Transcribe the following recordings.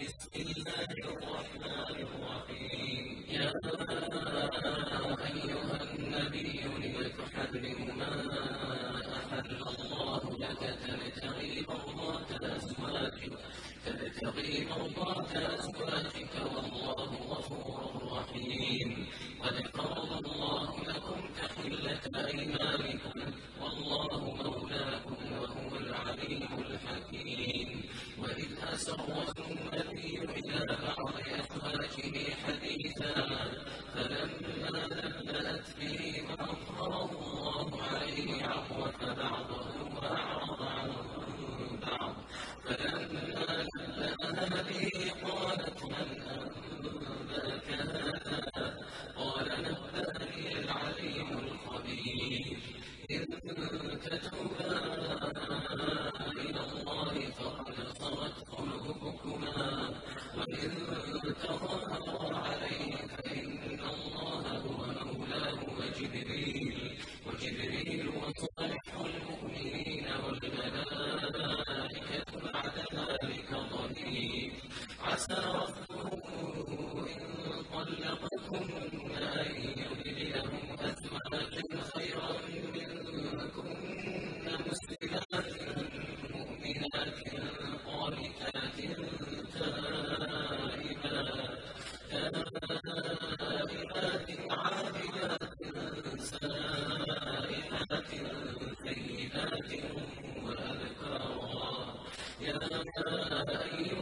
بسم الله الرحمن الرحيم يا أيها النبي لم ما أحل الله لك تبتغي مرضات أزواجك تبتغي مرضات أزواجك والله غفور رحيم قد فرض الله لكم تحلة أيمانكم والله مولاكم وهو العليم الحكيم وإذ أسر عسى ربه إن طلقكن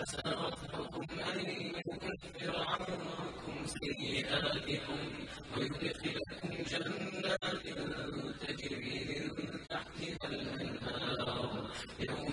عسى ربكم أن يكفر عنكم سيئاتكم ويدخلكم جنات تجري من تحتها الأنهار يوم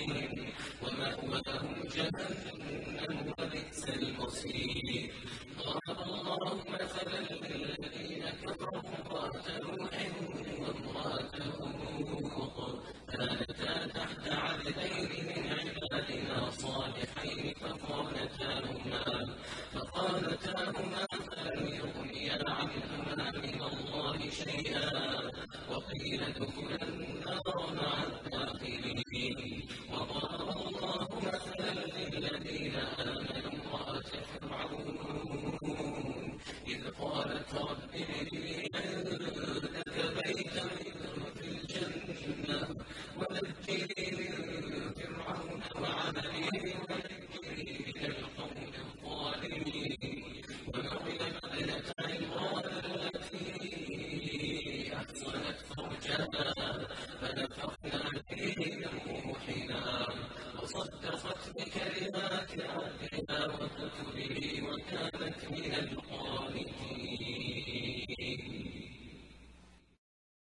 Amen. قالت رب ابن لي عندك بيتا في الجنة ونجني فرعون وعمله ونجني من القوم الظالمين ومريم ابنة عمران التي أحصنت فرجها